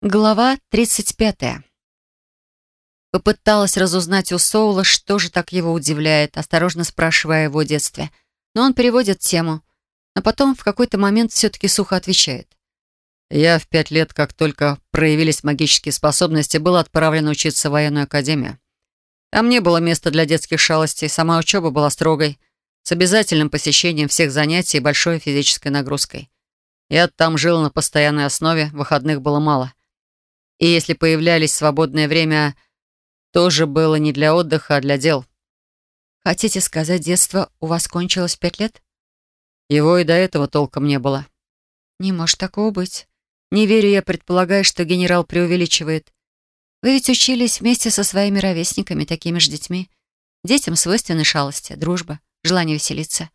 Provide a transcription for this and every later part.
Глава 35. Попыталась разузнать у Соула, что же так его удивляет, осторожно спрашивая о его детстве. Но он переводит тему, а потом в какой-то момент все-таки сухо отвечает. «Я в пять лет, как только проявились магические способности, был отправлен учиться в военную академию. Там не было места для детских шалостей, сама учеба была строгой, с обязательным посещением всех занятий и большой физической нагрузкой. Я там жил на постоянной основе, выходных было мало». И если появлялись свободное время, тоже было не для отдыха, а для дел. Хотите сказать, детство у вас кончилось пять лет? Его и до этого толком не было. Не может такого быть. Не верю я, предполагаю, что генерал преувеличивает. Вы ведь учились вместе со своими ровесниками, такими же детьми. Детям свойственны шалости, дружба, желание веселиться.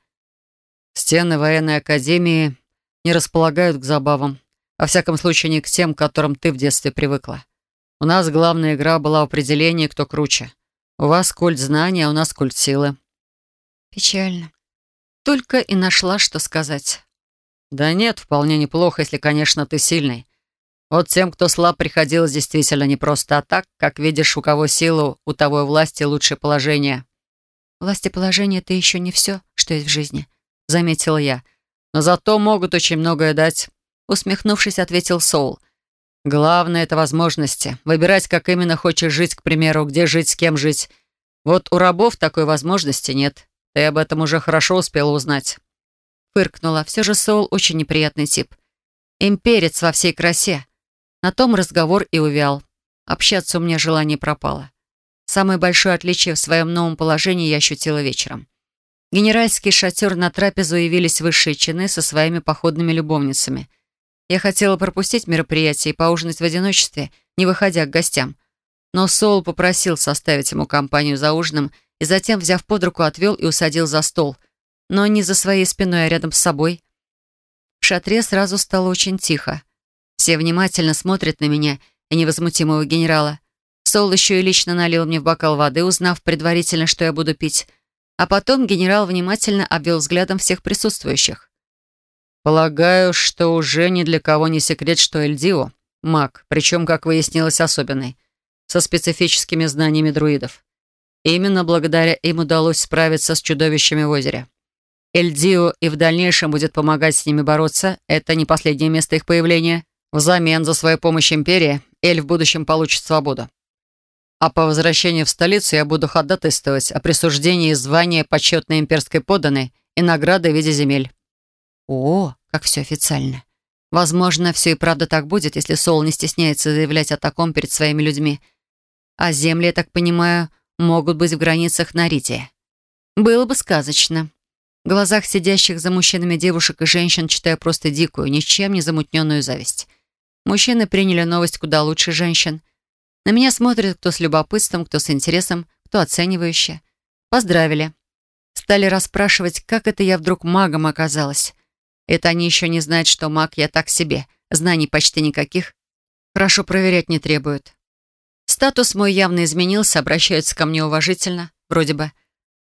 Стены военной академии не располагают к забавам. Во всяком случае, не к тем, к которым ты в детстве привыкла. У нас главная игра была в определении, кто круче. У вас культ знания, а у нас культ силы. Печально. Только и нашла, что сказать. Да нет, вполне неплохо, если, конечно, ты сильный. Вот тем, кто слаб, приходилось действительно не просто, а так, как видишь, у кого силу, у того и власти лучшее положение. Власть и положение — это еще не все, что есть в жизни, — заметила я. Но зато могут очень многое дать усмехнувшись, ответил Соул. «Главное — это возможности. Выбирать, как именно хочешь жить, к примеру, где жить, с кем жить. Вот у рабов такой возможности нет. Ты об этом уже хорошо успела узнать». Фыркнула. Все же Соул очень неприятный тип. Имперец во всей красе. На том разговор и увял. Общаться у меня желание пропало. Самое большое отличие в своем новом положении я ощутила вечером. Генеральский шатер на трапезу явились высшие чины со своими походными любовницами — я хотела пропустить мероприятие и поужинать в одиночестве, не выходя к гостям. Но Соул попросил составить ему компанию за ужином и затем, взяв под руку, отвел и усадил за стол. Но не за своей спиной, а рядом с собой. В шатре сразу стало очень тихо. Все внимательно смотрят на меня и невозмутимого генерала. Соул еще и лично налил мне в бокал воды, узнав предварительно, что я буду пить. А потом генерал внимательно обвел взглядом всех присутствующих. Полагаю, что уже ни для кого не секрет, что Эльдио — маг, причем, как выяснилось, особенный, со специфическими знаниями друидов. Именно благодаря им удалось справиться с чудовищами в озере. Эльдио и в дальнейшем будет помогать с ними бороться, это не последнее место их появления. Взамен за свою помощь Империи Эль в будущем получит свободу. А по возвращении в столицу я буду ходатайствовать о присуждении звания почетной имперской подданной и награды в виде земель. О, как все официально. Возможно, все и правда так будет, если Сол не стесняется заявлять о таком перед своими людьми. А земли, я так понимаю, могут быть в границах Нарития. Было бы сказочно. В глазах сидящих за мужчинами девушек и женщин читаю просто дикую, ничем не замутненную зависть. Мужчины приняли новость куда лучше женщин. На меня смотрят кто с любопытством, кто с интересом, кто оценивающе. Поздравили. Стали расспрашивать, как это я вдруг магом оказалась. Это они еще не знают, что маг я так себе. Знаний почти никаких. Хорошо проверять не требуют. Статус мой явно изменился, обращаются ко мне уважительно, вроде бы.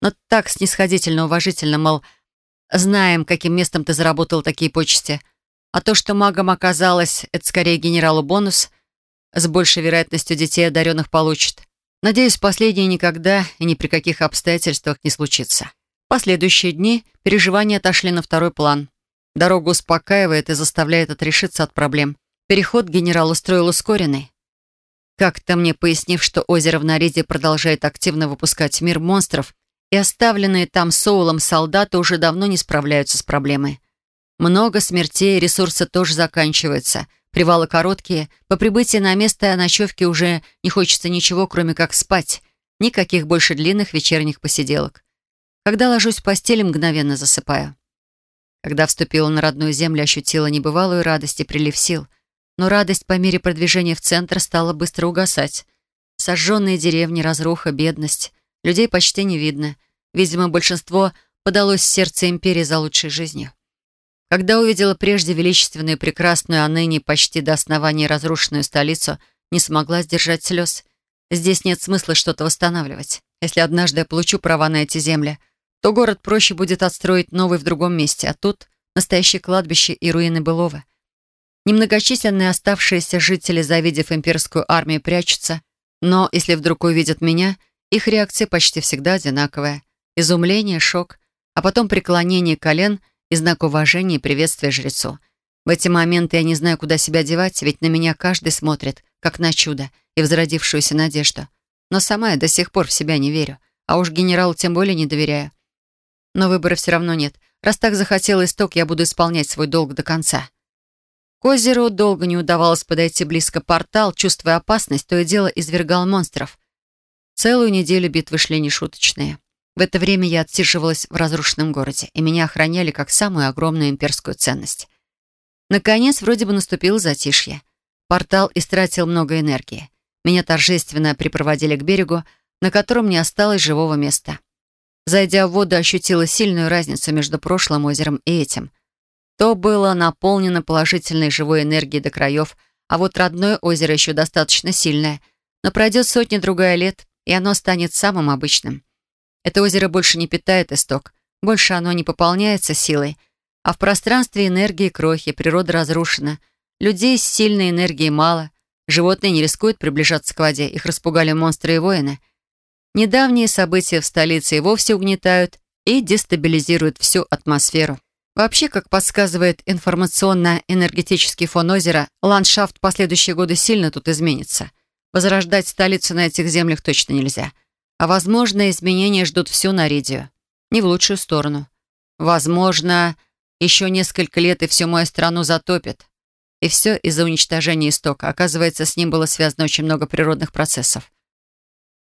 Но так снисходительно уважительно, мол, знаем, каким местом ты заработал такие почести. А то, что магом оказалось, это скорее генералу бонус. С большей вероятностью детей одаренных получит. Надеюсь, последнее никогда и ни при каких обстоятельствах не случится. Последующие дни переживания отошли на второй план. Дорога успокаивает и заставляет отрешиться от проблем. Переход генерал устроил ускоренный. Как-то мне пояснив, что озеро в Нариде продолжает активно выпускать мир монстров, и оставленные там Соулом солдаты уже давно не справляются с проблемой. Много смертей, ресурсы тоже заканчиваются. Привалы короткие. По прибытии на место ночевки уже не хочется ничего, кроме как спать. Никаких больше длинных вечерних посиделок. Когда ложусь в постель, мгновенно засыпаю. Когда вступила на родную землю, ощутила небывалую радость и прилив сил. Но радость по мере продвижения в центр стала быстро угасать. Сожженные деревни, разруха, бедность. Людей почти не видно. Видимо, большинство подалось в сердце империи за лучшей жизнью. Когда увидела прежде величественную и прекрасную, а ныне почти до основания разрушенную столицу, не смогла сдержать слез. Здесь нет смысла что-то восстанавливать. Если однажды я получу права на эти земли — то город проще будет отстроить новый в другом месте, а тут настоящее кладбище и руины былого. Немногочисленные оставшиеся жители, завидев имперскую армию, прячутся, но если вдруг увидят меня, их реакция почти всегда одинаковая. Изумление, шок, а потом преклонение колен и знак уважения и приветствия жрецу. В эти моменты я не знаю, куда себя девать, ведь на меня каждый смотрит, как на чудо и возродившуюся надежду. Но сама я до сих пор в себя не верю, а уж генералу тем более не доверяю. Но выбора все равно нет. Раз так захотел исток, я буду исполнять свой долг до конца. К озеру долго не удавалось подойти близко. Портал, чувствуя опасность, то и дело извергал монстров. Целую неделю битвы шли нешуточные. В это время я отсиживалась в разрушенном городе, и меня охраняли как самую огромную имперскую ценность. Наконец, вроде бы наступило затишье. Портал истратил много энергии. Меня торжественно припроводили к берегу, на котором не осталось живого места. Зайдя в воду, ощутила сильную разницу между прошлым озером и этим — то было наполнено положительной живой энергией до краев, а вот родное озеро еще достаточно сильное. Но пройдет сотни-другая лет, и оно станет самым обычным. Это озеро больше не питает исток, больше оно не пополняется силой, а в пространстве энергии крохи, природа разрушена, людей с сильной энергией мало, животные не рискуют приближаться к воде, их распугали монстры и воины. Недавние события в столице и вовсе угнетают и дестабилизируют всю атмосферу. Вообще, как подсказывает информационно-энергетический фон озера, ландшафт в последующие годы сильно тут изменится. Возрождать столицу на этих землях точно нельзя. А возможные изменения ждут всю Наридию. Не в лучшую сторону. Возможно, еще несколько лет и всю мою страну затопит. И все из-за уничтожения истока. Оказывается, с ним было связано очень много природных процессов.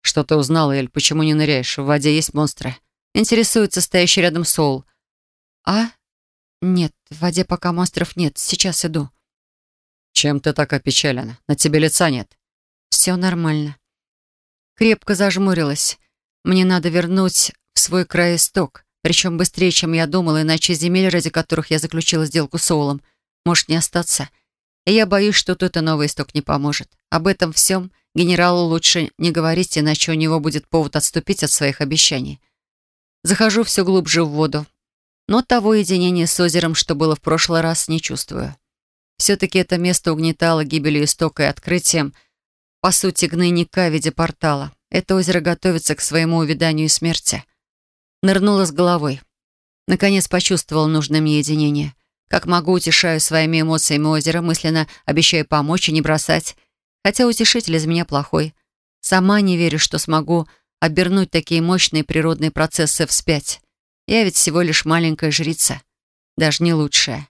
«Что ты узнала, Эль? Почему не ныряешь? В воде есть монстры?» Интересуется стоящий рядом Соул. «А?» «Нет, в воде пока монстров нет. Сейчас иду». «Чем ты так опечалена? На тебе лица нет». «Все нормально». Крепко зажмурилась. Мне надо вернуть в свой край исток, причем быстрее, чем я думала, иначе земель, ради которых я заключила сделку с Оулом, может не остаться. И я боюсь, что тут и новый исток не поможет. Об этом всем генералу лучше не говорить, иначе у него будет повод отступить от своих обещаний. Захожу все глубже в воду, но того единения с озером, что было в прошлый раз, не чувствую. Все-таки это место угнетало гибелью истока и открытием, по сути, гнойника в виде портала. Это озеро готовится к своему увяданию и смерти. Нырнула с головой. Наконец почувствовала нужное мне единение. Как могу, утешаю своими эмоциями озеро, мысленно обещаю помочь и не бросать. Хотя утешитель из меня плохой. Сама не верю, что смогу обернуть такие мощные природные процессы вспять. Я ведь всего лишь маленькая жрица, даже не лучшая.